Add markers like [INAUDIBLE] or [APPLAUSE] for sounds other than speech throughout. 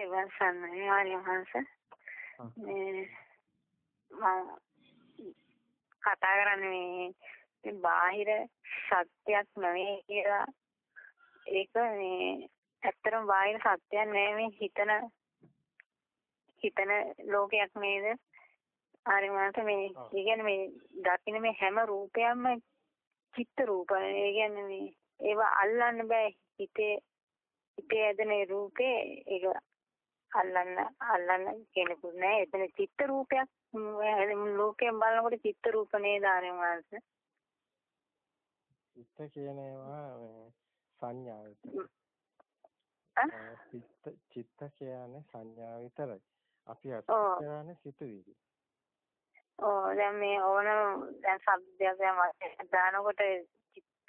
තෙරුවන් සරණයි ආර්ය වහන්ස. මේ මම කතා කරන්නේ මේ බාහිර සත්‍යයක් නෙවෙයි කියලා. ඒක මේ ඇත්තටම බාහිර සත්‍යයක් නෙවෙයි මේ හිතන හිතන ලෝකයක් නේද? ආර්ය වහන්ස මේ කියන්නේ මේ දකින්න මේ හැම රූපයක්ම චිත්ත රූප. ඒ කියන්නේ මේ ඒවා අල්ලන්න බෑ හිතේ හිතේ ඇදෙන රූපේ ඒක අල්ලන්න අල්ලන්න කෙනෙකුත් නෑ. එතන චිත්ත රූපයක් ලෝකයෙන් බලනකොට චිත්ත රූප නේද ආරෙන්වාස. චිත්ත කියන ඒවා සංඥා විතරයි. චිත්ත චිත්ත කියන්නේ සංඥා විතරයි. අපි අත් කරන්නේ සිතුවිලි. ඔව් දැන් මේ ඕන දැන් શબ્දයක් දැන් දානකොට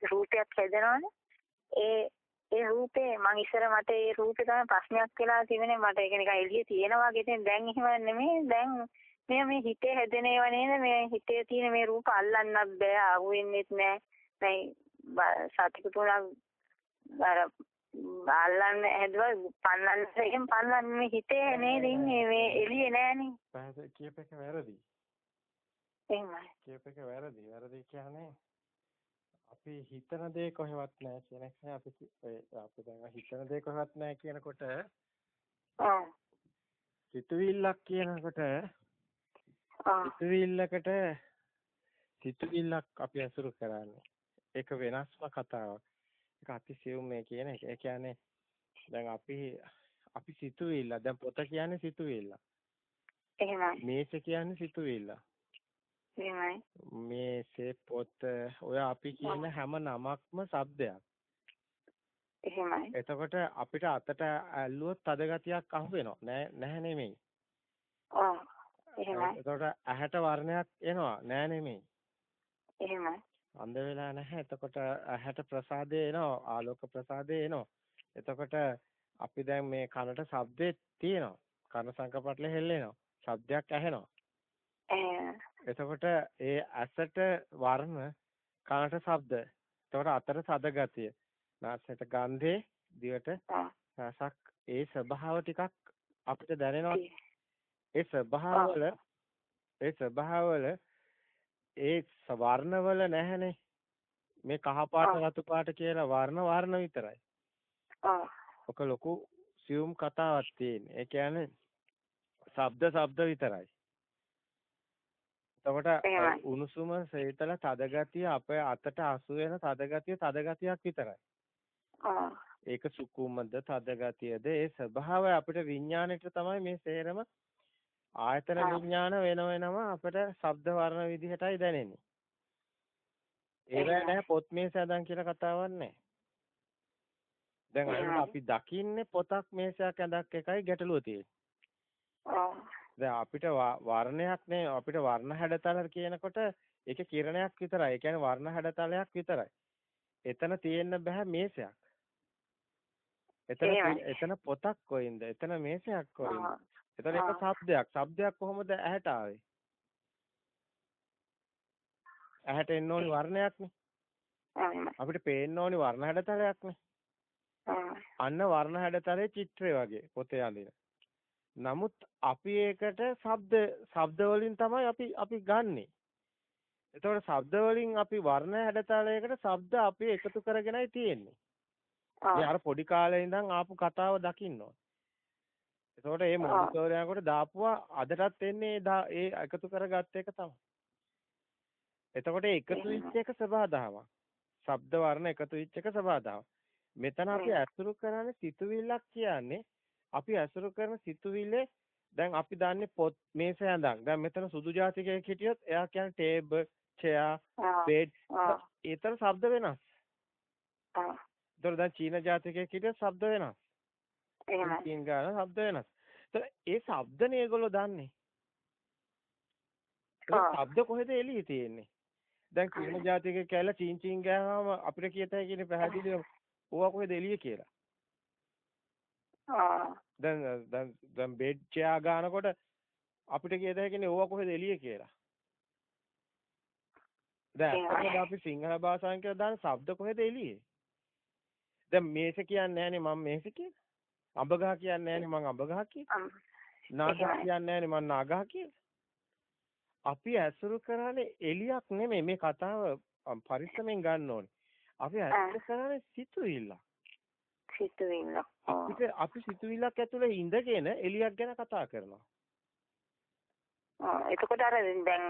රූපයක් හැදෙනවනේ. ඒ ඒ රූපේ මං ඉස්සර මට ඒ රූපේ තමයි ප්‍රශ්නයක් වෙලා තිබුණේ මට ඒක නිකන් එළියේ තියෙනවා වගේ ඉතින් දැන් එහෙම නෙමෙයි. දැන් මේ මේ හිතේ හැදෙන ඒවා නේද? මේ හිතේ තියෙන මේ රූප අල්ලන්නත් බෑ ආහු වෙන්නෙත් නෑ. මේ සතික තුනක් අර අල්ලන්න හැදුවා පන්නන්න එහෙම පන්නන්න මේ හිතේ නේද ඉන්නේ? මේ එළියේ නෑනේ. පහස කියපේක වැරදි. එහෙමයි. කියපේක වැරදි. වැරදි කියන්නේ අපි හිතන දේ කොහෙවත් නැහැ කියන එක අපි ඔය අපි දැන් හිතන දේ කොහෙවත් නැහැ කියනකොට ඔව් සිතුවිල්ලක් කියනකොට සිතුවිල්ලකට සිතුවිල්ලක් අපි අසුරු කරන්නේ. ඒක වෙනස්ම කතාවක්. ඒක අතිසියුම් මේ කියන එක. ඒ කියන්නේ දැන් අපි අපි සිතුවිල්ල. දැන් පොත කියන්නේ සිතුවිල්ල. එහෙමයි. මේස කියන්නේ සිතුවිල්ල එහෙමයි. මේසේ පොත ඔය අපි කියන හැම නමක්ම શબ્දයක්. එහෙමයි. එතකොට අපිට අතට ඇල්ලුවොත් තද ගතියක් අහු වෙනවා. නෑ නැහැ නෙමෙයි. ඔව්. එහෙමයි. එතකොට ඇහැට වර්ණයක් එනවා. නෑ නෙමෙයි. එහෙමයි. අන්ධ වෙලා නැහැ. එතකොට ඇහැට ප්‍රසාදේ එනවා. ආලෝක ප්‍රසාදේ එනවා. එතකොට අපි දැන් මේ කනට ශබ්දේ තියෙනවා. කන සංකපටල හෙල්ලෙනවා. ශබ්දයක් ඇහෙනවා. එතකොට ඒ ඇසට වර්ණ කනට ශබ්ද. එතකොට අතර සද ගතිය. නාසයට ගන්ධේ දිවට රසක් ඒ ස්වභාව ටිකක් අපිට දැනෙනවා. ඒ ස්වභාවවල ඒ ස්වභාවවල ඒ වර්ණවල නැහැනේ. මේ කහ පාට රතු පාට කියලා වර්ණ වර්ණ විතරයි. ඔක ලොකු සියුම් කතාවක් තියෙන. ඒ කියන්නේ ශබ්ද ශබ්ද විතරයි. එතකොට උණුසුම සීතල තද ගතිය අපේ අතට අසු වෙන තද ගතිය තද ගතියක් විතරයි. ඒක සුකුමද තද ගතියද ඒ ස්වභාවය අපිට විඥාණයට තමයි මේ සේරම ආයතන විඥාන වෙන වෙනම අපිට ශබ්ද වර්ණ විදිහටයි දැනෙන්නේ. ඒවැ නැහැ පොත් මේස හදන් කියලා කතාවක් නැහැ. දැන් අපි දකින්නේ පොතක් මේසයක් ඇඳක් එකයි ගැටලුව තියෙන්නේ. දැන් අපිට වර්ණයක් නේ අපිට වර්ණ හැඩතල කියනකොට ඒකේ කිරණයක් විතරයි. ඒ කියන්නේ වර්ණ හැඩතලයක් විතරයි. එතන තියෙන්න බෑ මේසයක්. එතන එතන පොතක් කොයින්ද? එතන මේසයක් කොයින්ද? එතන එක ශබ්දයක්. ශබ්දයක් කොහොමද ඇහැට ආවේ? ඇහැට එන්න ඕනි වර්ණයක්නේ. අපිට පේන්න ඕනි වර්ණ හැඩතලයක්නේ. අන්න වර්ණ හැඩතලේ චිත්‍රය වගේ පොතේ අඳින. නමුත් අපි ඒකට ශබ්ද ශබ්ද වලින් තමයි අපි අපි ගන්නෙ. එතකොට ශබ්ද වලින් අපි වර්ණ හැඩතලයකට ශබ්ද අපි එකතු කරගෙනයි තියෙන්නේ. මේ අර පොඩි කාලේ ඉඳන් ආපු කතාව දකින්න ඕන. එතකොට මේ මොන්ටිසෝරියාකට දාපුවා අදටත් එන්නේ ඒ එකතු කරගත්ත එක තමයි. එතකොට එකතු වෙච්ච එක සබහාදාවක්. ශබ්ද වර්ණ එකතු වෙච්ච එක සබහාදාවක්. මෙතන අපි අසුරු කරන්නේ සිතුවිල්ලක් කියන්නේ අපි ඇසුරු කරන සිතුවිල්ලේ දැන් අපි දන්නේ පොත් මේස ඇඳන්. දැන් මෙතන සුදු ජාතිකයෙක් හිටියොත් එයා කියන්නේ ටේබල්, චෙයා, බෙඩ්. ඒතර ශබ්ද වෙනස්. ආ. දැන් චීන ජාතිකයෙක් හිටියොත් ශබ්ද වෙනස්. එහෙමයි. චීන ගාන ශබ්ද වෙනස්. ඒතර ඒ ශබ්දනේ ඒගොල්ලෝ දන්නේ. ශබ්ද කොහෙද එළියේ තියෙන්නේ? දැන් චීන ජාතිකයෙක් කියලා චීන් චීන් ගෑවම අපිට කියතයි කියන්නේ පැහැදිලිව ඕවා කොහෙද එළියේ කියලා. දැන් දැන් දැන් බෙඩ් චෙයා ගන්නකොට අපිට කියද හැකිනේ ඕවා කොහෙද එළිය කියලා. දැන් අපි සිංහල භාෂාවෙන් කියලා දාන શબ્ද කොහෙද එළියේ? දැන් මේස කියන්නේ නැහනේ මම මේස කියලා. අඹ ගහ කියන්නේ නැහැනේ මං අඹ ගහ කියලා. නාගහ කියන්නේ නැහැනේ මං නාගහ කියලා. අපි ඇසුරු කරන්නේ එලියක් නෙමෙයි මේ කතාව පරිස්සමෙන් ගන්න ඕනේ. අපි ඇසුරු කරන්නේ සිතුවිල්ල. සිතුවිල්ල. අපිට අපි සිතුවිල්ලක් ඇතුලේ ඉඳගෙන එලියක් ගැන කතා කරනවා. එතකොට අර දැන්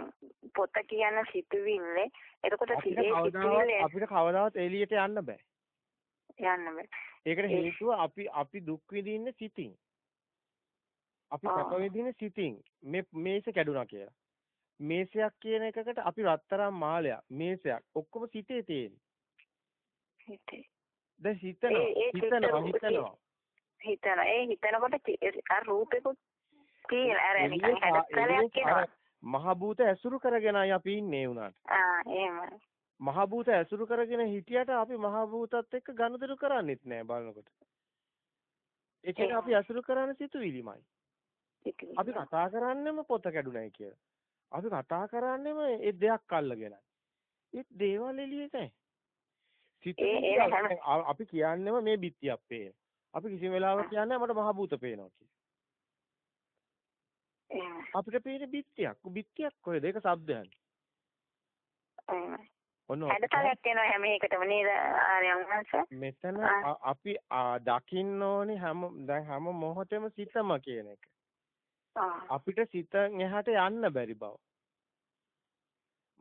පොත කියන සිතුවිල්ලේ එතකොට සිතුවිල්ලේ අපිට කවදාවත් එළියට යන්න බෑ. යන්න බෑ. ඒකට හේතුව අපි අපි දුක් විඳින්නේ සිතින්. අපි සැප විඳින්නේ සිතින්. මේ මේස කැඩුනා කියලා. මේසයක් කියන එකකට අපි රත්තරන් මාලයක් මේසයක් ඔක්කොම සිතේ තියෙන්නේ. හිතේ. දැන් හිතනවා හිතනවා හිතනවා. හිතනවා ඒ හිතනකොට අර රූපෙකුත් තියෙන අර නිකන් හැඩතලයක් එනවා. මහ භූත ඇසුරු කරගෙනයි අපි ඉන්නේ උනාට. ආ එහෙමයි. මහ භූත ඇසුරු කරගෙන හිටියට අපි මහ භූතත් එක්ක ගනුදෙනු කරන්නේත් නෑ බලනකොට. ඒ කියන්නේ අපි ඇසුරු කරන්නේ සිතුවිලිමයි. අපි කතා කරන්නේම පොත කැඩුනයි කියලා. අපි කතා කරන්නේම ඒ දෙයක් අල්ලගෙනයි. ඒ දේවල් එළියට නැහැ. අපි කියන්නේම මේ බිත්තියක් පේන. අපි කිසි වෙලාවක කියන්නේ මට මහ භූත පේනවා කියලා. අපිට පේන බිත්තියක්. බිත්තියක් කොහෙද? ඒක શબ્දයක්. ඔන්න හැඩතලයක් එනවා හැම එකටම නේද ආර්යයන් වහන්සේ මෙතන අපි දකින්න ඕනේ හැම දැන් හැම මොහොතෙම සිතම කියන එක අපිට සිතෙන් එහාට යන්න බැරි බව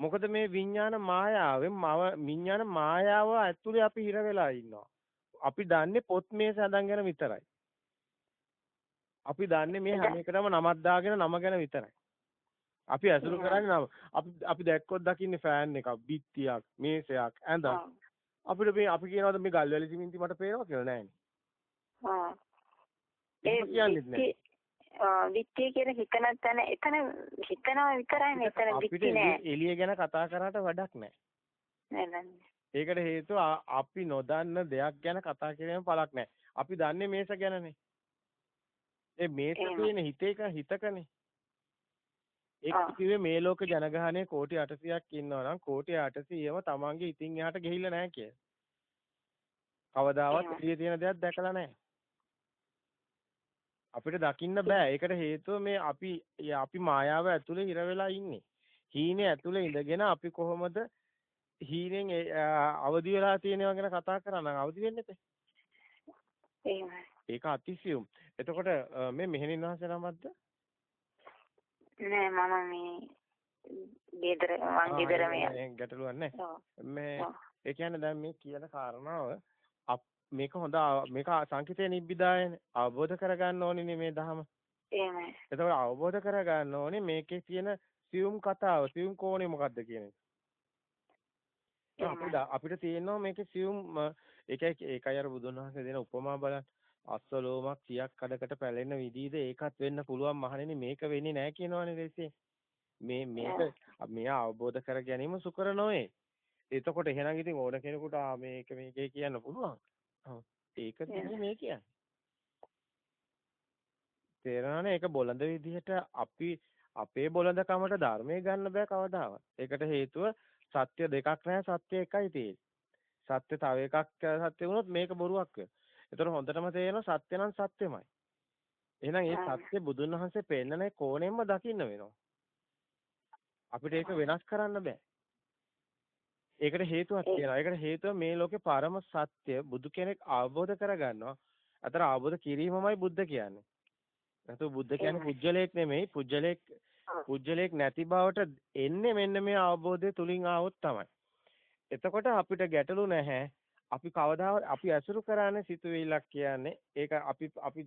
මොකද මේ විඥාන මායාවෙන් මව විඥාන මායාව ඇතුලේ අපි හිර වෙලා ඉන්නවා අපි දන්නේ පොත් මේස හදන් ගැන විතරයි අපි දන්නේ මේ හැම එකටම නමක් දාගෙන නම ගැන විතරයි. අපි ඇසුරු කරන්නේ නම. අපි අපි දැක්කොත් දකින්නේ ෆෑන් එකක්, බිත්තියක්, මේසයක්, ඇඳක්. අපිට මේ අපි කියනවාද මේ ගල්වැලි සිමෙන්ති මට පේනවා කියලා නෑනේ. ආ. ඒ කියන්නේ විත්තිය කියන හිතන තැන එතන හිතනවා විතරයි එතන විත්ති නෑ. එළිය ගැන කතා කරාට වැඩක් නෑ. නෑ ඒකට හේතුව අපි නොදන්න දෙයක් ගැන කතා කිරීම පළක් නෑ. අපි දන්නේ මේස ගැනනේ. ඒ මේක තියෙන හිතේක හිතකනේ. ඒක කිව්වේ මේ ලෝක ජනගහනය කෝටි 800ක් ඉන්නවා නම් කෝටි 800ම තමන්ගේ ඉතින් එහාට ගිහිල්ලා නැහැ කිය. කවදාවත් එළියේ තියෙන දෙයක් දැකලා නැහැ. අපිට දකින්න බෑ. ඒකට හේතුව මේ අපි අපි මායාව ඇතුලේ හිර වෙලා ඉන්නේ. හීනේ ඇතුලේ ඉඳගෙන අපි කොහොමද හීනෙන් අවදි වෙලා තියෙනවා ගැන කතා කරා නම් අවදි වෙන්නේ නැහැ. ඒක අතිසියුම්. එතකොට මේ මෙහෙණින් වහන්සේ නමක්ද? නෑ මම මේ ගෙදර මං ගෙදර මේ ගැටලුවක් නෑ. මේ ඒ කියන්නේ දැන් මේ කියන කාරණාව මේක හොඳ මේක සංකිතේ නිබ්බිදායනේ අවබෝධ කරගන්න ඕනේ මේ ධහම. එහෙමයි. එතකොට අවබෝධ කරගන්න ඕනේ මේකේ තියෙන සියුම් කතාව සියුම් කෝණය මොකද්ද කියන එක. අපිට අපිට තියෙනවා මේකේ සියුම් ඒකයි ඒකයි අර බුදුන් වහන්සේ දෙන උපමා බලන්න අස්වලෝමක් 100ක් කඩකට පැලෙන විදිහද ඒකත් වෙන්න පුළුවන් මහණෙනි මේක වෙන්නේ නැහැ කියනවනේ දෙසේ. මේ මේක මෙයා අවබෝධ කර ගැනීම සුකර නොවේ. එතකොට එහෙනම් ඉතින් ඕන කෙනෙකුට මේක මේකේ කියන්න පුළුවන්. ඒක තමයි මේ කියන්නේ. තේරෙනවනේ ඒක බොළඳ විදිහට අපි අපේ බොළඳකමට ධර්මයේ ගන්න බෑ කවදාවත්. ඒකට හේතුව සත්‍ය දෙකක් නැහැ සත්‍ය එකයි තියෙන්නේ. සත්‍ය තව එකක් සත්‍ය වුණොත් මේක බොරුවක් වෙනවා. ඒතර හොඳටම තේරෙනවා සත්‍ය නම් සත්‍යමයි. එහෙනම් ඒ සත්‍ය බුදුන් වහන්සේ පෙන්නන කෝණයෙන්ම දකින්න වෙනවා. අපිට ඒක වෙනස් කරන්න බෑ. ඒකට හේතුවක් තියෙනවා. ඒකට හේතුව මේ ලෝකේ පරම සත්‍ය බුදු කෙනෙක් අවබෝධ කරගන්නවා. අතර අවබෝධ කිරීමමයි බුද්ධ කියන්නේ. නැතු බුද්ධ කියන්නේ පුජ්‍යලයක් නෙමෙයි. පුජ්‍යලයක් පුජ්‍යලයක් නැති බවට එන්නේ මෙන්න මේ අවබෝධය තුලින් ආවොත් තමයි. එතකොට අපිට ගැටලු නැහැ. අපි කවදාවත් අපි ඇසුරු කරන්නේ සිතුවිල්ලක් කියන්නේ ඒක අපි අපි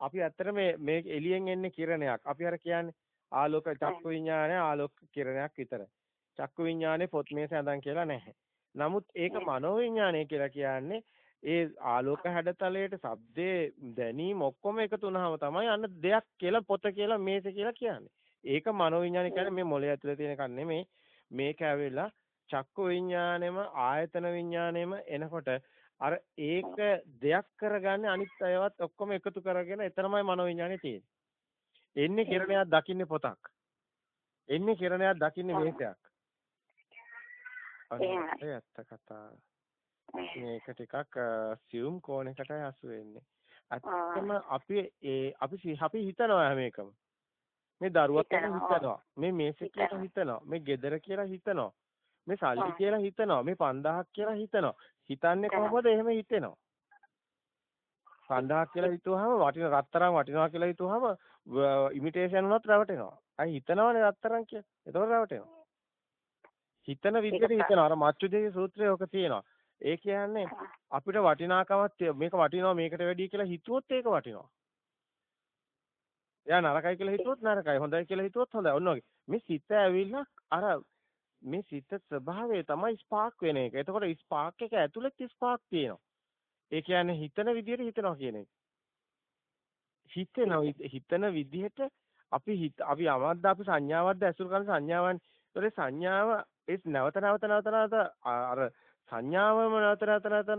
අපි ඇත්තට මේ මේ එළියෙන් එන්නේ කිරණයක්. අපි අර කියන්නේ ආලෝක චක්කු විඥානය ආලෝක කිරණයක් විතරයි. චක්කු විඥානේ පොත් මේස ඇඳන් කියලා නැහැ. නමුත් ඒක මනෝ විඥානය කියලා කියන්නේ ඒ ආලෝක හැඩතලයට ශබ්දේ දැනීම ඔක්කොම එකතු වුනහම තමයි අන්න දෙයක් කියලා පොත කියලා මේස කියලා කියන්නේ. ඒක මනෝ විඥානය කියන්නේ මේ මොළය ඇතුලේ තියෙන එකක් නෙමෙයි. මේක ඇවිල්ලා චක්කු විඥාණයම ආයතන විඥාණයම එනකොට අර ඒක දෙයක් කරගන්නේ අනිත් අයවත් ඔක්කොම එකතු කරගෙන එතරම්මයි මනෝ විඥානේ තියෙන්නේ. එන්නේ කිරණයක් දකින්නේ පොතක්. එන්නේ කිරණයක් දකින්නේ මේකයක්. ඇත්ත කතාව. මේක ටිකක් සියුම් කෝණයකටයි අසු වෙන්නේ. ඇත්තම අපි ඒ අපි අපි හිතනවා හැම එකම. මේ දරුවා කියලා හිතනවා. මේ මේස කියලා හිතනවා. මේ ගෙදර කියලා හිතනවා. මේ සල්ලි කියලා හිතනවා. මේ 5000ක් කියලා හිතනවා. හිතන්නේ කොහොමද? එහෙම හිතෙනවා. 5000ක් කියලා හිතුවාම වටින රත්තරන් වටිනවා කියලා හිතුවාම ඉමිටේෂන් වුණත් රැවටෙනවා. අය හිතනවනේ රත්තරන් කියලා. ඒතකොට රැවටෙනවා. හිතන විදිහට හිතනවා. අර මච්චුදේ සූත්‍රයේ ඔක තියෙනවා. ඒ කියන්නේ අපිට වටිනාකමක් මේක වටිනවා මේකට වැඩිය කියලා හිතුවොත් ඒක වටිනවා. එයා නරකයි කියලා හිතුවොත් නරකයි. හොඳයි කියලා හිතුවොත් හොඳයි. ඔන්න ඔගේ. මේ සිත ඇවිල්ලා අර මේ සිත ස්වභාවය තමයි ස්පාර්ක් වෙන එක. එතකොට ස්පාර්ක් එක ඇතුළේ ස්පාර්ක් තියෙනවා. ඒ කියන්නේ හිතන විදිහට හිතනවා කියන එක. හිතෙනවා හිතන විදිහට අපි හිත අපි යමක්ද අපි සංඥාවක්ද ඇසුරු කරන සංඥාවන්. ඒතකොට සංඥාව ඒ නැවත නැවත නැවත නැවත අර සංඥාවම නැවත නැවත නැවත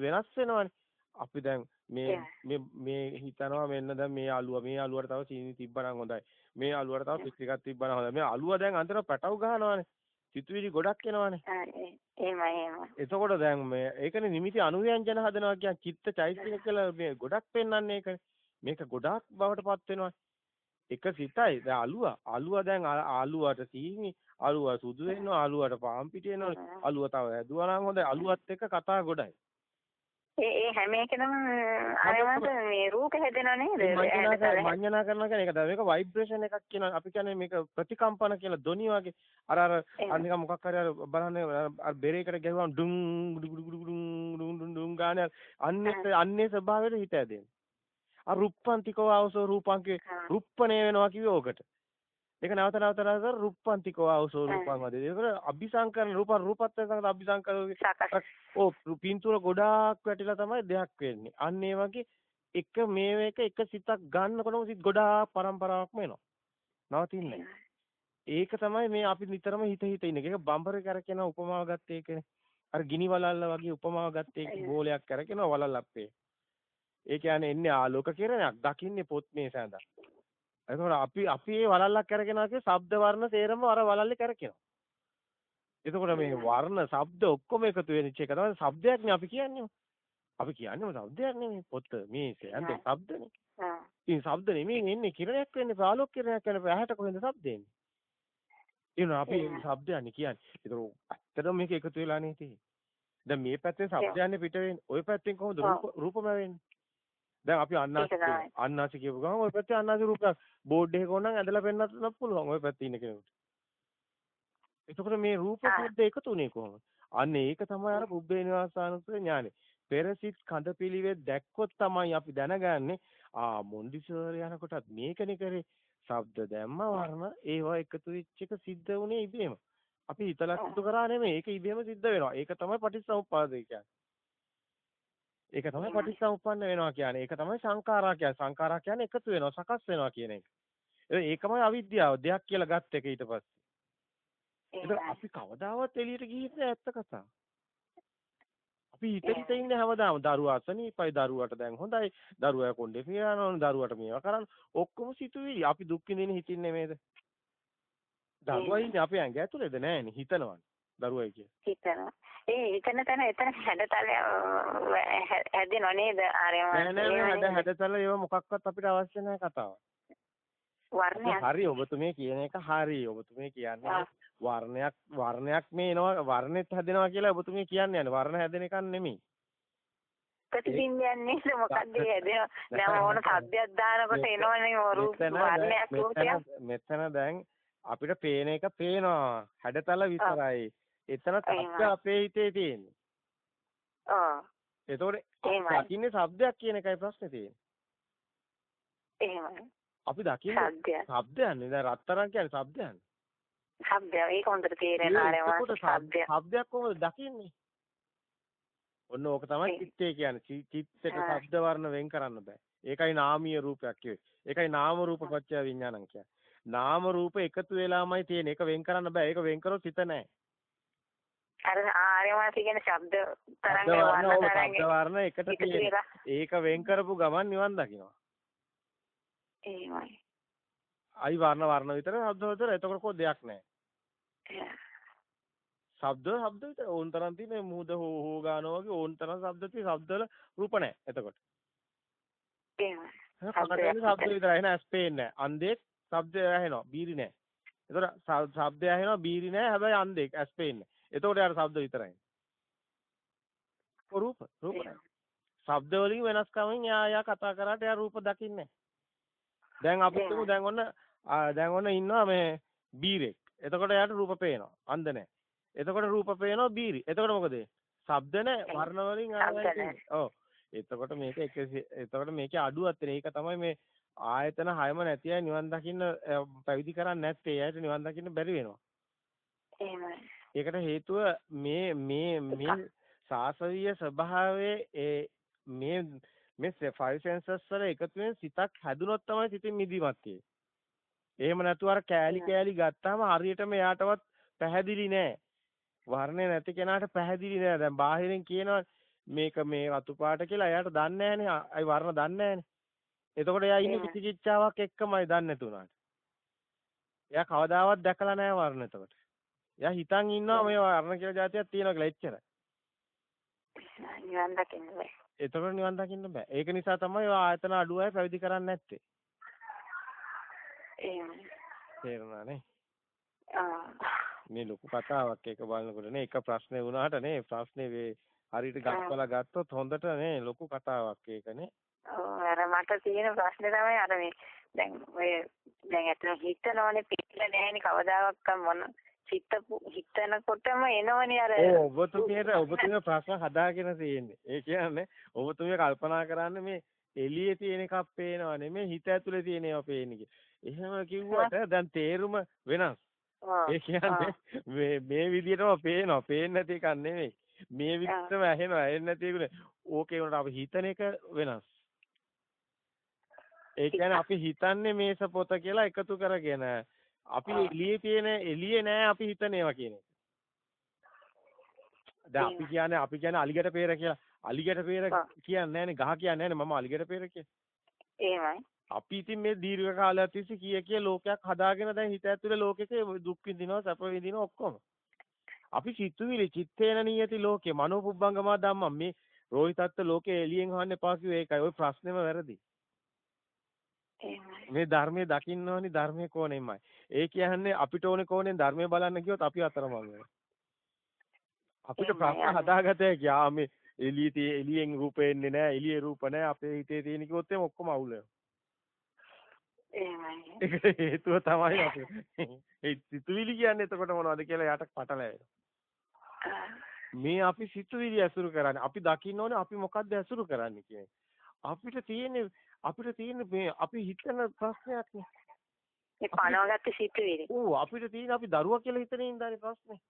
වෙනස් වෙනවනේ. අපි දැන් මේ මේ මේ හිතනවා මෙන්න දැන් මේ අලුව මේ අලුවට තව සීනි තිබ්බනම් හොඳයි. මේ අලුවට තව පිස් ටිකක් තිබ්බනම් හොඳයි. මේ අලුව දැන් අන්තර පැටව ගහනවානේ. සිතුවිලි ගොඩක් එනවානේ. එහෙමයි එහෙමයි. එතකොට දැන් මේ ඒකනේ නිමිති අනුව්‍යංජන හදනවා කියන්නේ චිත්ත චෛතසික කියලා මේ ගොඩක් පෙන්වන්නේ ඒකනේ. මේක ගොඩක් බවට පත් වෙනවා. එක සිතයි දැන් අලුව අලුව දැන් ආලුවට සීනි අලුව සුදු වෙනවා අලුවට පාන් පිටි වෙනවා අලුව තව ඇදුවා නම් හොඳයි අලුවත් එක්ක කතා ගොඩයි. ඒ ඒ හැම එකම අරවට මේ රූප හැදෙනව නේද? මඤ්ඤණා කරනවා කියන්නේ ඒක තමයි. මේක වයිබ්‍රේෂන් එකක් කියන අපි කියන්නේ මේක ප්‍රතිකම්පන කියලා ධ්වනි වගේ. අර අර නිකන් මොකක් හරි අර බලන්නේ අර බෙරේකට ගැහුවම ඩුම් ඩුම් ඩුම් ඩුම් ඩුම් ගානේ අන්නේ අන්නේ ස්වභාවයට හිත ඇදෙන. අර රුප්පන්තිකව අවසෝ රූපංකේ රුප්පණේ වෙනවා කිව්වේ ඕකට. ඒක නැවත නැවත නැවත රුප්පන්තිකෝ ආවසෝ රූපං වදේ. ඒක අபிසංකරණ රූප රූපත් සංකත අபிසංකර ඕ පින්තූර ගොඩාක් වැටිලා තමයි දෙයක් වෙන්නේ. අන්න ඒ වගේ එක මේ එක එක සිතක් ගන්නකොටම සිත් ගොඩාක් පරම්පරාවක්ම එනවා. නවතින්නේ ඒක තමයි මේ අපි නිතරම හිත හිත ඉන්නේ. ඒක බම්බරේ කරකින උපමාව ගත්තේ ඒකනේ. අර ගිනි වලල්ල වගේ උපමාව ගත්තේ ඒක බෝලයක් කරකිනවා වලල් අප්පේ. ඒ කියන්නේ එන්නේ ආලෝක කිරණයක්. දකින්නේ පොත් මේ සඳහා. එතකොට අපි අපි මේ වලල්ලක් කරගෙනවා කිය ශබ්ද වර්ණ තේරම අර වලල්ලේ කරකිනවා. එතකොට මේ වර්ණ ශබ්ද ඔක්කොම එකතු වෙනිච්ච එක තමයි ශබ්දයක්නේ අපි කියන්නේ. අපි කියන්නේ ශබ්දයක් නෙමෙයි පොත මේ සෑම ශබ්දනේ. ඉතින් ශබ්ද නෙමෙයි එන්නේ කිරණයක් වෙන්නේ ආලෝක කිරණයක් වෙන්නේ ඇහැට කොහෙන්ද ශබ්ද එන්නේ? එනවා අපි ශබ්දයන්නේ කියන්නේ. ඒතර ඇත්තටම මේක එකතු වෙලානේ තියෙන්නේ. දැන් මේ පැත්තෙන් ශබ්දයන්නේ පිට වෙන්නේ. ওই පැත්තෙන් කොහොමද රූපම වෙන්නේ? දැන් අපි අන්නාසි අන්නාසි කියපු ගමන් ওই පැත්තේ අන්නාසි රූපයක් බෝඩ් එකක ඕනනම් ඇදලා පෙන්නන්නත් පුළුවන් ওই පැත්තේ ඉන්න කෙනෙකුට. එතකොට මේ රූප ශබ්ද එකතු උනේ කොහොමද? අන්න ඒක තමයි අර පුබ්බේ නිවාසානුස්සය ඥානෙ. පෙරසිට කඳ පිළිවෙත් දැක්කොත් තමයි අපි දැනගන්නේ ආ මොන්ඩිසෝරි යනකොටත් මේකනේ කරේ. ශබ්ද දැම්ම වර්ණ ඒවා එකතු වෙච්ච එක සිද්ධ වුණේ ඉබේම. අපි හිතලා සිදු කරා නෙමෙයි ඒක ඉබේම සිද්ධ වෙනවා. ඒක තමයි පටිච්චසමුප්පාදේ කියන්නේ. ඒක තමයි පටිච්චසමුප්පන්න වෙනවා කියන්නේ. ඒක තමයි සංඛාරා කියන්නේ. සංඛාරා කියන්නේ එකතු වෙනවා, සකස් වෙනවා කියන එක. ඒකමයි අවිද්‍යාව. දෙයක් කියලා ගත්ත එක ඊට පස්සේ. ඒක අපි කවදාවත් එළියට ගිහින් ඇත්ත කතාව. අපි හිත හිත ඉන්නේ හැමදාම දරුවා අසනීපයි දරුවට දැන් හොඳයි දරුවා කොණ්ඩේ පියානවනේ දරුවට මේවා කරන්න ඔක්කොම සිතුවිලි අපි දුක් විඳින හිතින්නේ නේද දරුවා ඉන්නේ අපේ ඇඟ ඇතුලේද නෑනේ හිතනවනේ දරුවයි කිය. හිතනවා. ඒ හිතන තැන එතන හැඩතල හැදෙනව නේද? ආරයම හැඩ හැඩතල ඒව මොකක්වත් අපිට අවශ්‍ය නැහැ කතාව. වර්ණයක්. හරි ඔබතුමේ කියන එක හරි. ඔබතුමේ කියන්නේ වර්ණයක් වර්ණයක් මේ එනවා වර්ණෙත් හැදෙනවා කියලා ඔබතුමේ කියන්නේ යන්නේ. වර්ණ හැදෙන එකක් නෙමෙයි. ප්‍රතිබිම්බයක් නේද මොකක්ද හැදෙනවා. දැන් ඕන සද්දයක් දානකොට එනවනේ රූප වර්ණයක් මෙතන දැන් අපිට පේන එක පේනවා. හැඩතල විතරයි. එතන තාක්ෂ අපේ හිතේ තියෙන්නේ. ආ. එතකොට දකින්නේ શબ્දයක් කියන එකයි ප්‍රශ්නේ තියෙන්නේ. එහෙමයි. අපි දකින්නේ શબ્දයන්නේ දැන් රත්තරන් කියන්නේ શબ્දයන්නේ. શબ્දය ඒක හොඳට තේරෙනවා නේ වාස් શબ્දය. શબ્දයක් කොහොමද දකින්නේ? ඔන්න ඕක තමයි චිත්තය කියන්නේ. චිත්තේට ශබ්ද වර්ණ වෙන් කරන්න බෑ. ඒකයි නාමීය රූපයක් කියේ. ඒකයි නාම රූප පත්‍ය විඥානං කියන්නේ. නාම රූප එකතු වෙලාමයි තියෙන. ඒක වෙන් කරන්න බෑ. ඒක වෙන් කරොත් හිත නෑ. අර ආර්යවාසී කියන ශබ්ද තරංග වර්ණ තරංග වර්ණ එකට තියෙන. ඒක වෙන් කරපු ගමන් නිවන් දකින්නවා. එහෙමයි. අයි වර්ණ වර්ණ විතර ශබ්ද විතර එතකොට කො දෙයක් නැහැ. ශබ්ද ශබ්ද විතර ඕන් තරම් තියෙන මුහුද හෝ හෝ ගානවා වගේ ඕන් තරම් ශබ්ද තියෙන ශබ්දවල රූප නැහැ එතකොට. එහෙමයි. කනට ශබ්ද විතරයි නෑ ස්පේන් නෑ. අන්ධෙක් ශබ්ද ඇහෙනවා. බීරි නෑ. ඒතර ශබ්ද ඇහෙනවා බීරි නෑ. හැබැයි අන්ධෙක් ස්පේන් නෑ. එතකොට යාර ශබ්ද විතරයි. රූප රූප නෑ. ශබ්ද වලින් වෙනස්කමින් යා යා කතා කරාට යා රූප දකින්නේ දැන් අපි තුමු දැන් ඔන්න දැන් ඔන්න ඉන්නවා මේ බීරෙක්. එතකොට යාට රූප පේනවා. අන්ධ නෑ. එතකොට රූප පේනවා බීරි. එතකොට මොකද? ශබ්ද නෑ වර්ණ වලින් ඔව්. එතකොට මේක එක එතකොට මේකේ අඩුවක් තියෙන. ඒක තමයි මේ ආයතන හයම නැති අය නිවන් දකින්න පැවිදි කරන්නේ නැත්තේ. එයාට නිවන් දකින්න බැරි වෙනවා. එහෙමයි. ඒකට හේතුව මේ මේ මේ සාසවීය ස්වභාවයේ මේ මේ ෆයිව් සෙන්සර්ස් වල එකතු වෙන සිතක් හැදුනොත් තමයි සිතින් මිදීමක් තියෙන්නේ. එහෙම නැතුව අර කෑලි කෑලි ගත්තාම හරියටම එයාටවත් පැහැදිලි නෑ. වර්ණේ නැති කෙනාට පැහැදිලි නෑ. දැන් බාහිරින් කියනවා මේක මේ රතු පාට කියලා එයාට දන්නේ නෑනේ. අයි වර්ණ දන්නේ නෑනේ. එතකොට එයා ඉන්නේ විචිකිච්ඡාවක් එක්කමයි දන්නේ නැතුණාට. එයා කවදාවත් දැකලා නෑ වර්ණ එතකොට. එයා හිතන් ඉන්නවා මේ වර්ණ කියලා જાතියක් තියෙනවා කියලා එච්චරයි. නිවන් දකින්න බෑ. එතකොට නිවන් දකින්න බෑ. ඒක නිසා තමයි ඔය ආයතන අඩුවයි පැවිදි කරන්නේ නැත්තේ. එහෙමයි. තේරුණා නේ? ආ. මේ ලොකු කතාවක් ඒක බලනකොට නේ එක ප්‍රශ්නේ වුණාට නේ ප්‍රශ්නේ වේ හරියට ගස්පලා ගත්තොත් හොඳට නේ ලොකු කතාවක් ඒකනේ. ඔව් අර මට තියෙන ප්‍රශ්නේ තමයි අර මේ දැන් ඔය දැන් ඇත්තට හිතනවනේ පිටිලා නැහැනේ කවදාවත් මොන හිතපු හිතනකොටම එනවනේ අර ඔව් ඔබතුමියට ඔබතුමිය ප්‍රශ්න හදාගෙන තියෙන්නේ. ඒ කියන්නේ ඔබතුමිය කල්පනා කරන්නේ මේ එළියේ තියෙන එකක් පේනව නෙමෙයි හිත ඇතුලේ තියෙන ඒවා පේන්නේ. එහෙම කිව්වට දැන් තේරුම වෙනස්. ඒ කියන්නේ මේ මේ විදිහටම පේනවා. පේන්නේ නැති එකක් නෙමෙයි. මේ විදිහටම ඇහෙනවා. ඇහෙන්නේ නැති එකුනේ. ඕකේ උනට අපි හිතන එක වෙනස්. ඒ කියන්නේ අපි හිතන්නේ මේස පොත කියලා එකතු කරගෙන අපි එළියේ තියෙන එළියේ නෑ අපි හිතන ඒවා කියන එක. දැන් අපි කියන්නේ අපි කියන්නේ අලිගට peer කියලා. අලිගට peer කියන්නේ නෑනේ ගහ කියන්නේ නෑනේ මම අලිගට peer කියලා. එහෙමයි. අපි ඉතින් මේ දීර්ඝ කාලයක් තිස්සේ කීය කිය ලෝකයක් හදාගෙන දැන් හිත ඇතුලේ ලෝකෙක දුක් විඳිනවා සැප විඳිනවා ඔක්කොම. අපි සිතුවිලි චිත්තේන නියති ලෝකේ මනෝපුබ්බංගමා ධම්මම් මේ රෝහිතත්ත ලෝකේ එළියෙන් හොයන්න එපා කිව්වේ ඒකයි. ওই ප්‍රශ්නේම වැරදි. මේ ධර්මයේ දකින්න ඕනි ධර්මයේ කෝණෙමයි. ඒ කියන්නේ අපිට ඕනේ කෝණයෙන් ධර්මයේ බලන්න ගියොත් අපි අතරමං. අපිට ප්‍රශ්න හදාගත හැකි. ආ මේ එළියේ එළියෙන් රූප එන්නේ නැහැ. එළියේ රූප නැහැ. අපේ හිතේ තියෙන කිව්වොත් එම ඔක්කොම අවුල්. එහෙමයි. ඒක හේතුව තමයි අපි. ඒ සිතුවිලි කියන්නේ එතකොට මොනවද කියලා යාට පටලැවෙනවා. මේ අපි සිතුවිලි ඇසුරු කරන්නේ. අපි දකින්න ඕනේ අපි මොකද්ද ඇසුරු කරන්නේ කියන්නේ. අපිට තියෙන්නේ අපිට තියෙන්නේ මේ අපි හිතන ප්‍රශ්නයක් නේ. ඒ පනවගත්ත සිතුවිලි. ඔව් අපිට තියෙන අපි දරුවා කියලා හිතන ඉඳානේ ප්‍රශ්නේ.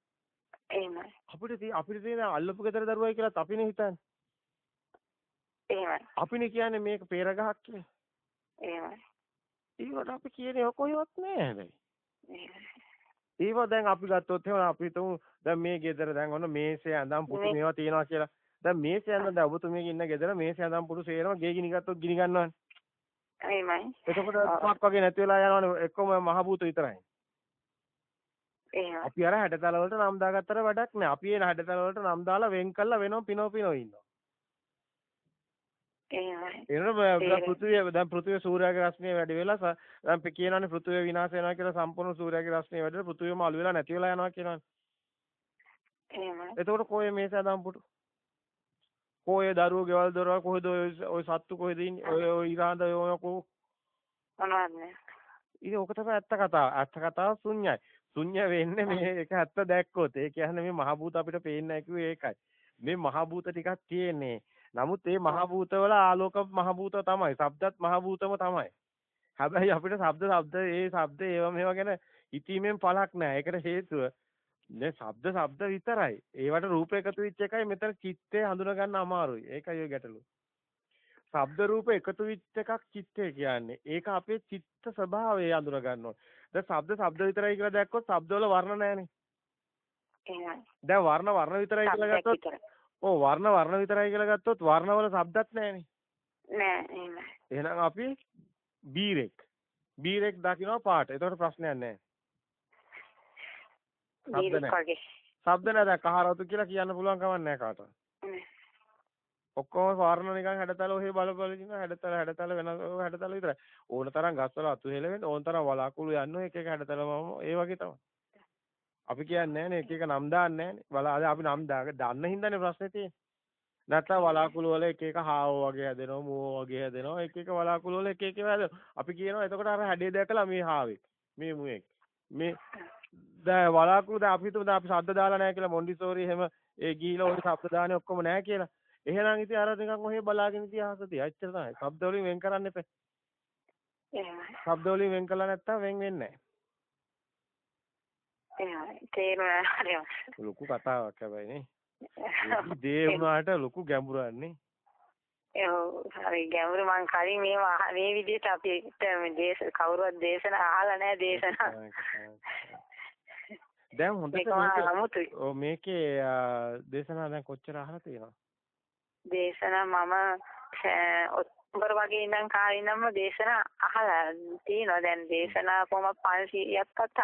එහෙමයි. අපිට තියෙන අපිට තියෙන අල්ලපු ගෙදර දරුවයි කියලාත් අපිනේ හිතන්නේ. එහෙමයි. අපිනේ කියන්නේ මේක peer ගහක් කියලා. එහෙමයි. ඒවට අපි කියන්නේ කොහෙවත් නෑ හැබැයි. ඒව දැන් අපි ගත්තොත් එහෙම අපි හිතමු දැන් මේ ගෙදර දැන් ඔන්න මේසේ ඇඳන් පුටු මේවා තියෙනවා කියලා. දැන් මේසේ ඇඳන් දැන් ඔබතුමියගේ ඉන්න ගෙදර මේසේ ඇඳන් පුටු සේරම ගේ ගිනි ගත්තොත් ගිනි ගන්නවනේ. එහෙමයි. එතකොට මොකක් වගේ නැති වෙලා යනවනේ එක්කම මහ භූත විතරයි. එහෙමයි. අපි අර හැඩතල වලට නම් දාගත්තට වැඩක් නෑ. අපි එන හැඩතල වලට නම් දාලා වෙන් කළා වෙනම පිනෝ පිනෝ ඉන්නවා. එහෙමයි. එනකොට පෘථිවිය දැන් පෘථිවිය සූර්යාගේ රශ්මිය වැඩි වෙලා දැන් කියනවානේ පෘථිවිය විනාශ වෙනවා කියලා සම්පූර්ණ සූර්යාගේ රශ්මිය වැඩි වෙලා පෘථිවියම අළු වෙලා නැති වෙලා යනවා කියනවානේ. එහෙමයි. එතකොට කොහේ මේ සදාම් පුටු? කොහේ දරුවෝ ගෙවල් දොරවල් කොහෙද ඔය සත්තු කොහෙද ඉන්නේ? ඔය ඉරාඳ ඔය කො මොනවද? ඉතින් ඔක තමයි ඇත්ත කතාව. ඇත්ත කතාව ශුන්‍යයි. ශුන්‍ය වෙන්නේ මේ එක ඇත්ත දැක්කොත්. ඒ කියන්නේ මේ මහ භූත අපිට පේන්නේ නැහැ කිව්වේ ඒකයි. මේ මහ භූත ටිකක් තියෙන්නේ. නමුත් මේ මහ භූතවල ආලෝක මහ භූත තමයි. ශබ්දත් මහ භූතම තමයි. හැබැයි අපිට ශබ්ද ශබ්ද ඒ ශබ්ද ඒව මේවා ගැන හිතීමෙන් පළක් නැහැ. ඒකට හේතුව මේ ශබ්ද ශබ්ද විතරයි. ඒවට රූප එකතු වෙච්ච එකයි මෙතන චිත්තේ හඳුනා ගන්න අමාරුයි. ඒකයි ඔය ගැටලුව. ශබ්ද රූප එකතු වෙච්ච එකක් චිත්තේ කියන්නේ. ඒක අපේ චිත්ත ස්වභාවය හඳුනා ගන්න ඕනේ. දැන් ශබ්ද ශබ්ද විතරයි කියලා දැක්කොත් ශබ්දවල වර්ණ නැහැනේ. එහෙමයි. දැන් වර්ණ වර්ණ විතරයි කියලා ගත්තොත් ඔව් වර්ණ වර්ණ විතරයි කියලා ගත්තොත් වර්ණවල શબ્දත් නැහැනේ. නෑ එහෙමයි. එහෙනම් අපි බීරෙක්. බීරෙක් දකින්න පාට. ඒතකොට ප්‍රශ්නයක් නැහැ. බීරෙක් වගේ. શબ્ද නැහැ දැන් කහරතු කියලා කියන්න පුළුවන් කමක් නැහැ කාටවත්. ඔක්කොම වාරණ නිකන් හැඩතල ඔහේ බල බල ඉන්න හැඩතල හැඩතල වෙන හැඩතල විතරයි. ඕන තරම් ගස්වල අතු හෙලවෙන්න ඕන තරම් වලාකුළු යන්න එක එක හැඩතලම ඒ වගේ තමයි. අපි කියන්නේ නැහැ එක එක නම් දාන්නේ නැහැ. බල අපි නම් දාග දන්න හින්දානේ ප්‍රශ්නේ තියෙන්නේ. නැත්තම් වලාකුළු වල එක එක හාව වගේ හැදෙනවා, මූව වගේ හැදෙනවා. එක එක වලාකුළු වල එක එක හැදෙනවා. අපි කියනවා එතකොට අර හැඩය දැකලා මේ හාවෙක්, මේ මුවෙක්. මේ දැන් වලාකුළු දැන් අපි හිතමු දැන් අපි ශබ්ද දාලා නැහැ කියලා මොන්ඩිසෝරි එහෙම ඒ ගිහිලා ඔය ශබ්ද දාන්නේ ඔක්කොම නැහැ කියලා. එහෙනම් ඉතින් අර නිකන් ඔහේ බලාගෙන ඉතින් අහස තියා. එච්චර තමයි. ශබ්ද වලින් වෙන් කරන්න එපා. එහෙමයි. ශබ්ද වලින් වෙන් කළා නැත්තම් වෙන් වෙන්නේ නැහැ. ලොකු කතාවක් හැබැයි නේ. [LAUGHS] දේ වුණාට ලොකු ගැඹුරක් නේ. ඔව් හරි ගැඹුරු මං කලින් මේ මේ විදිහට අපි මේ දේශ කවුරුවත් දේශනා අහලා නැහැ දේශනා. [LAUGHS] දැන් හොඳට මේකේ දේශනා දැන් කොච්චර අහලා තියෙනවද? දේශනා මම ඔක්තෝබර් වගේ ඉඳන් කාලේ ඉඳන්ම දේශනා අහලා තියෙනවා. දැන් දේශනා කොහොම 500ක්වත්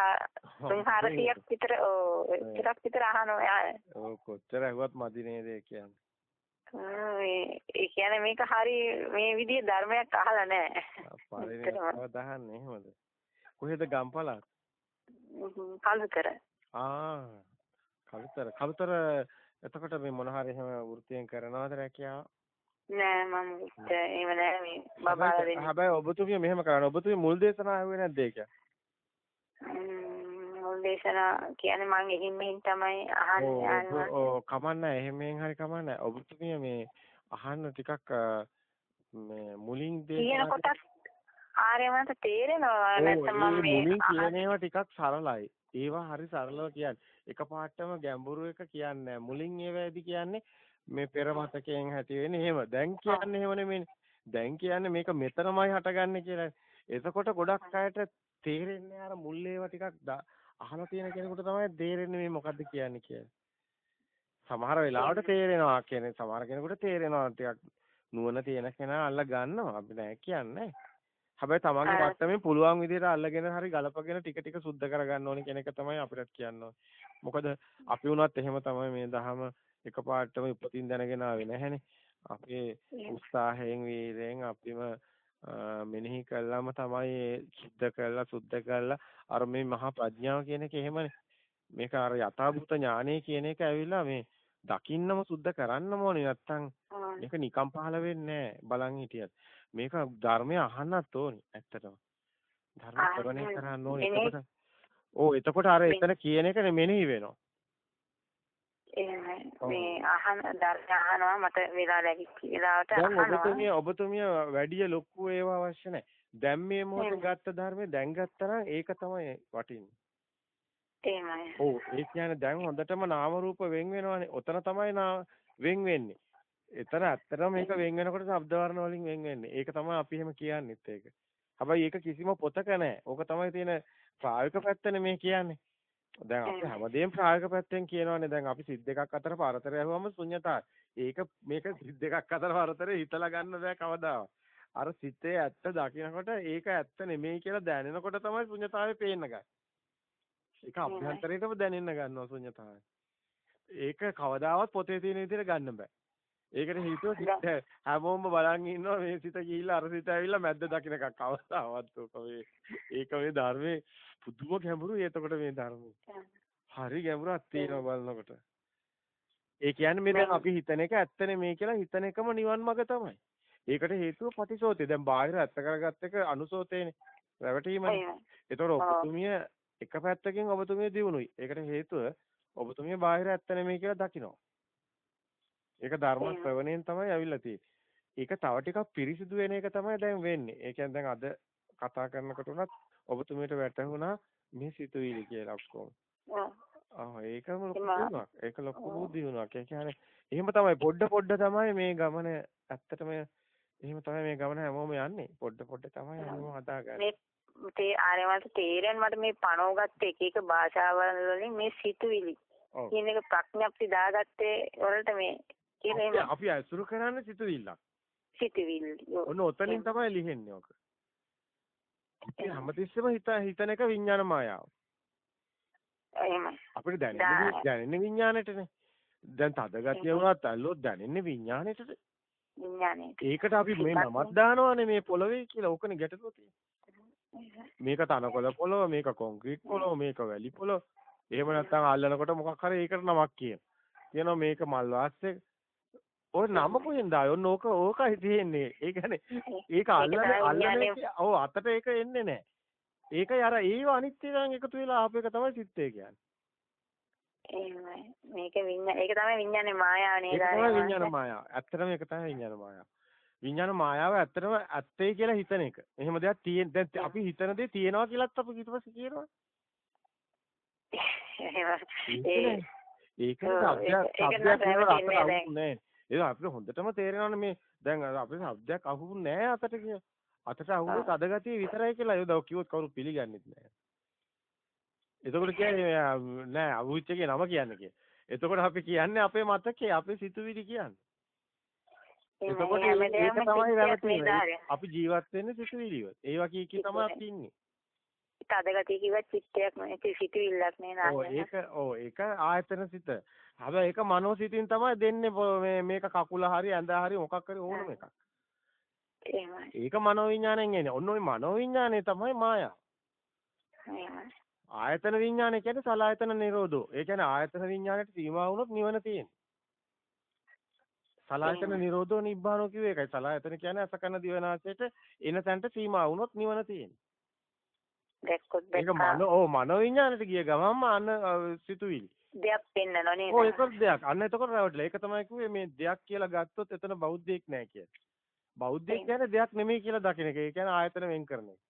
300ක් විතර ඔව් විතරක් විතර අහනවා. ඔව් කොච්චර ඇහුවත් මදි නේද කියන්නේ. ඒ කියන්නේ මේක හරි මේ විදිහේ ධර්මයක් අහලා නැහැ. පරිණතව දහන්නේ එහෙමද? කොහෙද ගම්පලක්? කලුතර. ආ කලුතර කලුතර එතකොට මේ මොන හරි එහෙම වෘත්තියෙන් කරනවද රැකියාව? නෑ මම එහෙම නෑ මේ බබාලා දෙන්නේ. හැබැයි ඔබතුමිය මෙහෙම කරන්නේ. ඔබතුමිය මුල් දේශනා ආවේ නැද්ද ඒක? මුල් දේශනා කියන්නේ මම එහින් මෙහින් තමයි අහන්නේ. ඔව් කමන්නේ එහෙම මෙහෙන් හරි කමන්නේ. ඔබතුමිය මේ අහන්න ටිකක් මේ මුලින් දේශනා කියන කොටස් ආර්යමන්ට තේරෙනවා නැත්නම් මම මේ මුලින් කියන ඒවා ටිකක් සරලයි. ඒවා හරි සරලව කියන්නේ. එකපාරටම ගැඹුරු එක කියන්නේ මුලින් ඒවැදි කියන්නේ මේ පෙර මතකයෙන් ඇති වෙන්නේ එහෙම. දැන් කියන්නේ එහෙම නෙමෙයිනේ. දැන් කියන්නේ මේක මෙතනමයි හටගන්නේ කියලා. එතකොට ගොඩක් අයට තේරෙන්නේ අර මුල් ඒවා ටිකක් අහලා තියෙන කෙනෙකුට තමයි තේරෙන්නේ මේ මොකද්ද කියන්නේ කියලා. සමහර වෙලාවට තේරෙනවා කියන්නේ සමහර කෙනෙකුට තේරෙනවා ටිකක් නුවණ තියෙන කෙනා අල්ල ගන්නවා. අපි නෑ කියන්නේ. හැබැයි තමන්ගේ මට්ටමේ පුළුවන් විදිහට අල්ලගෙන හරි ගලපගෙන ටික ටික සුද්ධ කරගන්න ඕනේ කියන එක තමයි අපිට කියන්න මොකද අපි වුණත් එහෙම තමයි මේ දහම එකපාරටම උපතින් දැනගෙන ආවේ නැහනේ. අපේ උත්සාහයෙන් වීරයෙන් අපිම මෙනෙහි කළාම තමයි සුද්ධ කළා සුද්ධ කළා අර මේ මහා ප්‍රඥාව කියන එක එහෙමනේ. මේක අර යථාභූත ඥානය කියන එක ඇවිල්ලා මේ දකින්නම සුද්ධ කරන්නම ඕනේ නැත්තම් මේක නිකම් පහළ වෙන්නේ නැහැ බලන් හිටියත්. මේක ධර්මය අහන්නත් ඕනි ඇත්තටම. ධර්ම ශ්‍රවණය කරන්න ඕනි. එතකොට ඔව් එතකොට අර එතන කියන එක මෙනෙහි වෙනවා. මේ අහන ධර්ම අහනවා මට වෙලා ලැබිච්ච වෙලාවට අහනවා. ඔබතුමිය ඔබතුමිය වැඩි ලොකු ඒවා අවශ්‍ය නැහැ. දැන් මේ මොහොතේ ගත්ත ධර්මයේ දැන් ගත්තා ඒක තමයි වටින්නේ. එහෙමයි. ඔව් ඒ කියන්නේ දැන් හොඳටම නාම රූප වෙන් වෙනවානේ. ඔතන තමයි වෙන් වෙන්නේ. එතන ඇත්තටම මේක වෙන් වෙනකොට ශබ්ද වර්ණ වලින් වෙන් වෙන්නේ. ඒක තමයි අපි එහෙම කියන්නේත් ඒක. හැබැයි ඒක කිසිම පොතක නැහැ. ඕක තමයි තියෙන ප්‍රායෝගික පැත්තනේ මේ කියන්නේ. දැන් අපි හැමදේම ප්‍රායෝගික පැත්තෙන් කියනවානේ. දැන් අපි සිත් දෙකක් අතර පරතරය ආවම ශුන්‍යතාවය. ඒක මේක සිත් දෙකක් අතර පරතරය හිතලා ගන්න බෑ කවදාවත්. අර සිතේ ඇත්ත දකිනකොට ඒක ඇත්ත නෙමෙයි කියලා දැනෙනකොට තමයි ශුන්‍යතාවය පේන්න ගන්නේ. ඒක අභ්‍යන්තරයටම දැනෙන්න ගන්නවා ශුන්‍යතාවය. ඒක කවදාවත් පොතේ තියෙන විදිහට ගන්න බෑ. ඒකට හේතුව [LAUGHS] සිත හැමෝම බලන් ඉන්නවා මේ සිත ගිහිල්ලා අර සිත ඇවිල්ලා මැද්ද දකින්න එකක් අවස්ථාවක්. උක මේ ඒක මේ ධර්මයේ පුදුම ගැඹුරුයි එතකොට මේ ධර්මයේ හරි ගැඹුරක් තියෙනවා බලනකොට. ඒ කියන්නේ මේ දැන් අපි හිතන එක ඇත්තනේ මේ කියලා හිතන එකම නිවන් මඟ තමයි. ඒකට හේතුව පටිසෝතේ දැන් බාහිර ඇත්ත කරගත්ත එක අනුසෝතේනේ. රැවටීමනේ. ඒතකොට ඔබතුමිය එක පැත්තකින් ඔබතුමිය දිනුනුයි ඒකට හේතුව ඔබතුමිය බාහිර ඇත්ත නෙමෙයි කියලා දකිනවා ඒක ධර්ම ශ්‍රවණයෙන් තමයි ඇවිල්ලා තියෙන්නේ. ඒක තව ටිකක් පිරිසිදු වෙන එක තමයි දැන් වෙන්නේ. ඒ කියන්නේ දැන් අද කතා කරනකොට උනත් ඔබතුමියට වැටහුණා මේ සිතුවිලි කියලා ඔක්කොම. ආ ඒකම ලොකු දිනුවක්. ඒක ලොකු දිනුවක්. ඒ කියන්නේ එහෙම තමයි පොඩ පොඩ තමයි මේ ගමන ඇත්තටම එහෙම තමයි මේ ගමන හැමෝම යන්නේ. පොඩ පොඩ තමයි හැමෝම හදාගන්නේ. තේ ආරයන්ට තේරෙන මට මේ පණවගත්ත එක එක භාෂාවල් වලින් මේ සිතුවිලි කියන එක ප්‍රඥප්ති දාගත්තේ වලට මේ කියන අපි අසුරු කරන්නේ සිතුවිල්ලක්. සිතුවිල්ල. ඔන්න ඔතනින් තමයි ලිහෙන්නේ ඔක. අපි හැමතිස්සෙම හිත හිතන එක විඥාන මායාව. එහෙමයි. අපිට දැනෙන්නේ දැනෙන්නේ විඥානෙටනේ. දැන් තද ගතිය වුණත් අල්ලොත් දැනෙන්නේ විඥානෙටද? විඥාණයට. ඒකට අපි මේ නමක් දානවානේ මේ පොළවේ කියලා. ඕකනේ ගැටලුව තියෙන්නේ. මේක තනකොළ පොළව, මේක කොන්ක්‍රීට් පොළව, මේක වැලි පොළව. එහෙම නැත්නම් අල්ලනකොට මොකක් හරි ඒකට නමක් කියන. කියනවා මේක මල් වාස්සේ ඔය නම කොහෙන්ද? ඔන්න ඕක ඕකයි තියෙන්නේ. ඒ කියන්නේ ඒක අල්ලන අල්ලන ඔව් අතට ඒක එන්නේ නැහැ. ඒකයි අර ඒව අනිත්‍යයන් එකතු වෙලා ආපු එක තමයි චිත්තය කියන්නේ. එහෙමයි. මේක විඤ්ඤාණ ඒක තමයි විඤ්ඤාණේ මායාව නේද? ඒක තමයි විඤ්ඤාණ මායාව. ඇත්තටම ඒක තමයි විඤ්ඤාණ මායාව. විඤ්ඤාණ මායාව ඇත්තටම ඇත්තයි කියලා හිතන එක. එහෙම දෙයක් තියෙන දැන් අපි හිතන දේ තියෙනවා කියලාත් අපි ඊට පස්සේ කියනවා. ඒක නෑ. ඒක අපිට හොඳටම තේරෙනවානේ මේ දැන් අපිට શબ્දයක් අහුුන්නේ නෑ අතට කිය. අතට අහුනේ තදගතිය විතරයි කියලා ඒක කිව්වොත් කවුරු පිළිගන්නෙත් නෑ. එතකොට කියන්නේ නෑ අභිච්චගේ නම කියන්නේ කිය. එතකොට අපි කියන්නේ අපේ මතකේ අපේ සිතුවිලි කියන්නේ. එතකොට ඒක තමයි. අපි ජීවත් වෙන්නේ සිතුවිලි වල. ඒවා කී කී තමයි අපි ඉන්නේ. තදගතිය කිව්වත් චිත්තයක් නෙවෙයි සිතුවිල්ලක් නේ නෑ. ඔව් ඒක ඔව් ඒක ආයතන සිත. හැබැයි ඒක මනෝසිතින් තමයි දෙන්නේ මේ මේක කකුල හරි ඇඳ හරි මොකක් හරි ඕනම එකක්. ඒක මනෝවිඤ්ඤාණයෙන් එන්නේ. ඔන්න ඔය මනෝවිඤ්ඤාණය තමයි මායාව. ආයතන විඤ්ඤාණය කියන්නේ සලායතන නිරෝධෝ. ඒ කියන්නේ ආයතන විඤ්ඤාණයට සීමා වුණොත් නිවන තියෙන්නේ. සලායතන නිරෝධෝ නිබ්බානෝ කිව්වේ ඒකයි. සලායතන කියන්නේ අසකන දිවනාසයට එන තැනට සීමා වුණොත් නිවන තියෙන්නේ. දැක්කොත් ඒක මන ඔව් මනෝ විඤ්ඤාණයට ගිය ගමන්ම අන්න සිතුවිලි. දෙයක් පෙන්නනවා නේද? ඔව් ඒක දෙයක්. අන්න එතකොට රැවටිලා. ඒක තමයි කිව්වේ මේ දෙයක් කියලා ගත්තොත් එතන බෞද්ධයෙක් නැහැ කියන්නේ. බෞද්ධයෙක් කියන්නේ දෙයක් නෙමෙයි කියලා දකින්න එක. ඒ කියන්නේ ආයතන වෙන් කරන එක.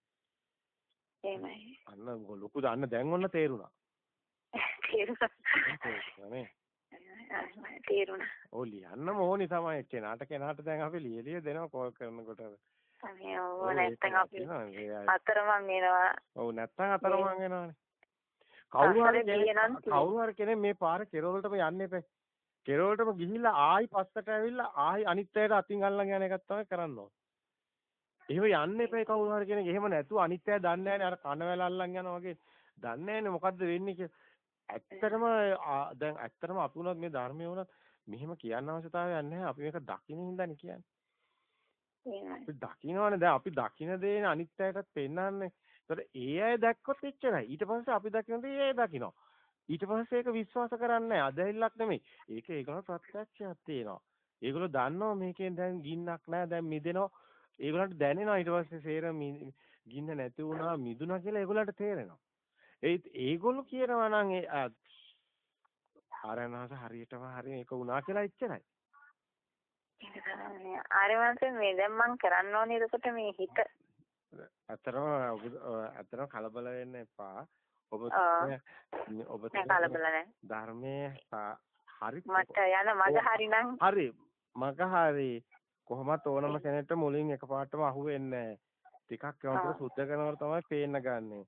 එහෙමයි. අන්න ලොකු දාන්න දැන් ඔන්න තේරුණා. තේරුණා. තේරුණා. ඔව් ලියන්නම ඕනි තමයි කෙනාට කෙනාට දැන් අපි ලියලිය දෙනවා කෝල් කරනකොට. අනේ ඔව් නැත්තම් අපි අතරමං වෙනවා. ඔව් නැත්තම් අතරමං වෙනවානේ. කවුරු හරි කවුරු හරි කෙනෙක් මේ පාර කෙරවලටම යන්න එපා. කෙරවලටම ගිහිල්ලා ආයි පස්සට ඇවිල්ලා ආයි අනිත් අයට අතින් අල්ලන් යන එකක් තමයි කරන්න ඕනේ. එහෙම යන්න එපා කවුරු හරි කෙනෙක්. එහෙම නැතුව අනිත් අය දන්නේ නැහැනේ අර කනවැල අල්ලන් යනවා වගේ. දන්නේ නැහැනේ මොකද්ද වෙන්නේ කියලා. ඇත්තටම දැන් ඇත්තටම අපි වුණත් මේ ධර්මයේ වුණත් මෙහෙම කියන්න අවශ්‍යතාවයක් නැහැ. අපි මේක දකින්න හින්දානේ කියන්නේ. අපි දකින්නවනේ දැන් අපි දකින්න දේ අනිත් අයටත් පෙන්වන්නේ. ඒතකොට ඒ අය දැක්කොත් එච්චරයි. ඊට පස්සේ අපි දකින්න දේ ඒ අය දකිනවා. ඊට පස්සේ ඒක විශ්වාස කරන්නේ අදහිල්ලක් නෙමෙයි. ඒක ඒගොල්ලෝ ප්‍රත්‍යක්ෂයක් තියෙනවා. ඒගොල්ලෝ දන්නවා මේකෙන් දැන් ගින්නක් නැහැ දැන් මිදෙනවා. ඒගොල්ලන්ට දැනෙනවා ඊට පස්සේ සේර ගින්න නැති වුණා මිදුණා කියලා ඒගොල්ලන්ට තේරෙනවා. ඒත් ඒගොල්ලෝ කියනවා නම් ඒ ආරණාස හරියටම හරි මේක වුණා කියලා එච්චරයි. ආරවංශ මේ දැන් මම කරන්න ඕනේ එතකොට මේ හිත අතරම අතරම කලබල වෙන්න එපා. ඔබ ඔබ ධර්මයේ හරි මට යන මග හරිනම් හරි මග හරි කොහොමත් ඕනම කෙනෙක්ට මුලින් එකපාරටම අහුවෙන්නේ ටිකක් යනකොට සුද්ධ කරනකොට තමයි පේන්න ගන්නෙ.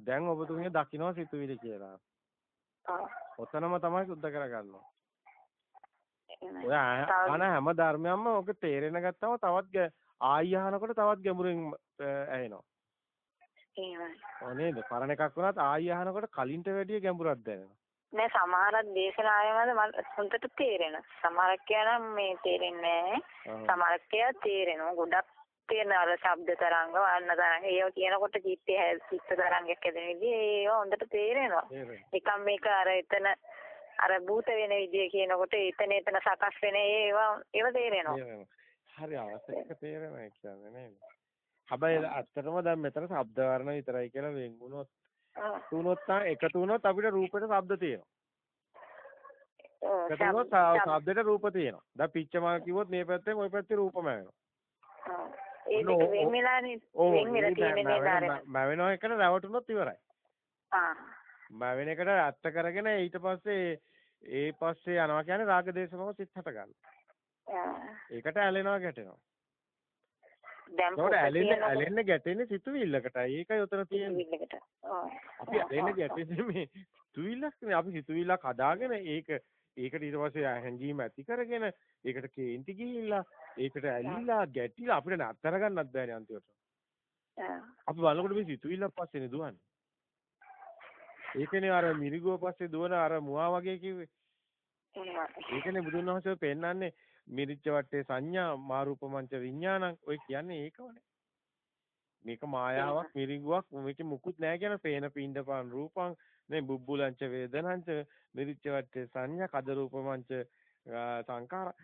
දැන් ඔබතුමිය දකින්න සිතුවිලි කියලා. ඔතනම තමයි සුද්ධ කරගන්නවා. ඔය අහන හැම ධර්මයක්ම ඔක තේරෙන ගත්තම තවත් ආයි අහනකොට තවත් ගැඹුරින් ඇහෙනවා. එහෙමයි. නේද? පරණ එකක් වුණත් ආයි අහනකොට කලින්ට වැඩිය ගැඹුරක් දැනෙනවා. නෑ සමහරක් දේශනායමද මට හොඳට තේරෙන. සමහරක් කියනම් මේ තේරෙන්නේ නෑ. සමහරක් කියා තේරෙනවා. ගොඩක් තේරෙන අර ශබ්ද තරංග වර්ණ තරංග ඒව කියනකොට චිත්තේ චිත්ත තරංගයක් හැදෙන විදිහ ඒව හොඳට තේරෙනවා. නිකම් මේක අර එතන අර භූත වෙන විදිය කියනකොට එතන එතන සකස් වෙන ඒවා ඒව තේරෙනවා. හරි අවශ්‍යක තේරෙනවා කියන්නේ නේද? හැබැයි ඇත්තටම දැන් මෙතන ශබ්ද වර්ණ විතරයි කියලා වෙන් වුණොත් තුනොත් එකතු වුණොත් අපිට රූපෙට ශබ්ද තියෙනවා. එකතු වුණොත් ශබ්දෙට රූප තියෙනවා. දැන් පිච්චමා කිව්වොත් මේ පැත්තෙන් ওই පැත්තේ රූපම වෙනවා. ඒ දෙක වෙන් වෙලානේ වෙන් වෙලා තියෙන්නේ නේද අර මැවෙනවා එකට රැවටුනොත් ඉවරයි. ආ මැවෙන එකට ඇත්ත කරගෙන ඊට පස්සේ ඒ පස්සේ යනවා කියන්නේ රාග දේශමව සිත් හට ගන්නවා. ඒකට ඇලෙනවා ගැටෙනවා. දැන් ඇලෙන්න ඇලෙන්න ගැටෙන්නේ සිතුවිල්ලකටයි. ඒකයි උතන තියෙන්නේ. සිතුවිල්ලකට. අපි ඇලෙන්න ගැටෙන්නේ මේ සිතුවිල්ලක්. අපි සිතුවිල්ලක් හදාගෙන ඒක ඒකට ඊට පස්සේ හැංගීම ඇති කරගෙන ඒකට කේන්ති ගිහිල්ලා ඒකට ඇලිලා ගැටිලා අපිට නතර ගන්නත් බෑනේ අන්තිමට. අපි බලනකොට මේ සිතුවිල්ලක් පස්සේනේ දුවන්නේ. ඒකනේ අර මිරිගුව පස්සේ දුවන අර මුවා වගේ කිව්වේ. ඒකනේ බුදුන් වහන්සේ පෙන්නන්නේ මිරිච්ච වටේ සංඥා මාරූපමංච විඥානං ඔය කියන්නේ ඒකවනේ. මේක මායාවක් මිරිඟුවක් මේක මුකුත් නැහැ කියන පේන පින්ඩපාන රූපං නේ බුබ්බුලංච වේදනංච මිරිච්ච වටේ සංඥා කද රූපමංච සංකාර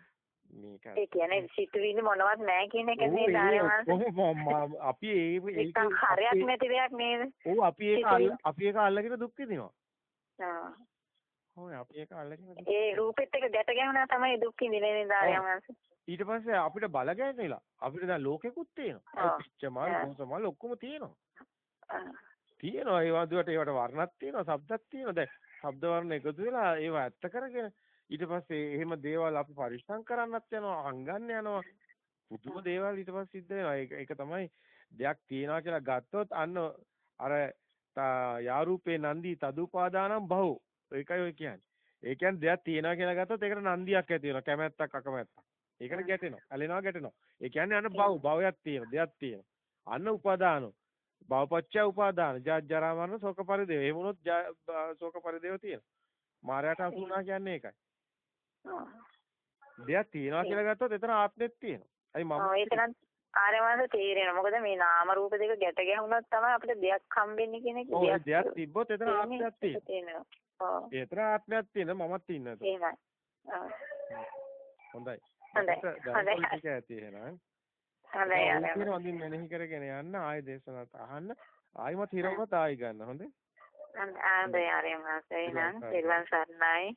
මේක ඒ කියන්නේ සිතුවිලි මොනවත් නැහැ කියන එක නේද? ආර්යවංශ අපි ඒ [LAUGHS] ඒක හරයක් නැති දෙයක් නේද? ඔව් අපි ඒක අපි ඒක අල්ලගෙන දුක් විඳිනවා. ආ. ඔය අපි ඒක අල්ලගෙන ඒ රූපෙත් එක ගැට ගැහුණා තමයි දුක් විඳින්නේ නේද ආර්යවංශ ඊට පස්සේ අපිට බල ගැහෙන්නේලා අපිට දැන් ලෝකෙකුත් තියෙනවා. පිච්චමල් මොසමල් ඔක්කොම තියෙනවා. තියෙනවා ඒ වදුවට ඒවට වර්ණක් තියෙනවා ශබ්දක් තියෙනවා. දැන් ශබ්ද වර්ණ එකතු වෙලා ඒවා ඇත්ත කරගෙන ඊට පස්සේ එහෙම දේවල් අපි පරිස්සම් කරන්නත් යනවා අංගන්න යනවා පුදුම දේවල් ඊට පස්සේ සිද්ධ වෙනවා ඒක ඒක තමයි දෙයක් තියනවා කියලා ගත්තොත් අන්න අර යාරූපේ නන්දි තදුපාදානම් බහුව ඒකයි ඔය කියන්නේ. ඒ කියන්නේ දෙයක් තියනවා කියලා ගත්තොත් ඒකට නන්දියක් ඇති වෙනවා. කැමැත්තක් අකමැත්තක්. ඒකට ගැටෙනවා. ඇලෙනවා ගැටෙනවා. ඒ කියන්නේ අන්න භව භවයක් තියෙනවා. දෙයක් තියෙනවා. අන්න උපාදාන. භවපච්චය උපාදාන. ජාත් ජරා මරණ ශෝක පරිදේව. එහෙම වුණොත් ශෝක පරිදේව තියෙනවා. මායයට අසුණා කියන්නේ ඒකයි. දෙයක් තියනවා කියලා ගත්තොත් එතන ආත්මෙත් තියෙනවා. අයි මම ඔව් ඒක නම් ආරවංශ තේරෙනවා. මොකද මේ නාම රූප දෙක ගැට ගැහුණොත් තමයි අපිට දෙයක් හම්බෙන්නේ කියන එක. ඔව් දෙයක් තිබ්බොත් එතන ආත්මයක් තියෙනවා. ඔව්. ඒතර ආත්මයක් තියෙන මමත් ඉන්නද? එහෙමයි. හොඳයි. හොඳයි. හොඳයි. ටික ඇති එහෙනම්. හොඳයි ආරයන්. හොඳින් මෙනෙහි කරගෙන යන්න ආයෙ දේශනාවත් අහන්න. ආයෙමත් හිරවුනත් ආයෙ ගන්න හොඳේ. හොඳයි ආරයන් වාසය නම් සිල්වන් සර්ණයි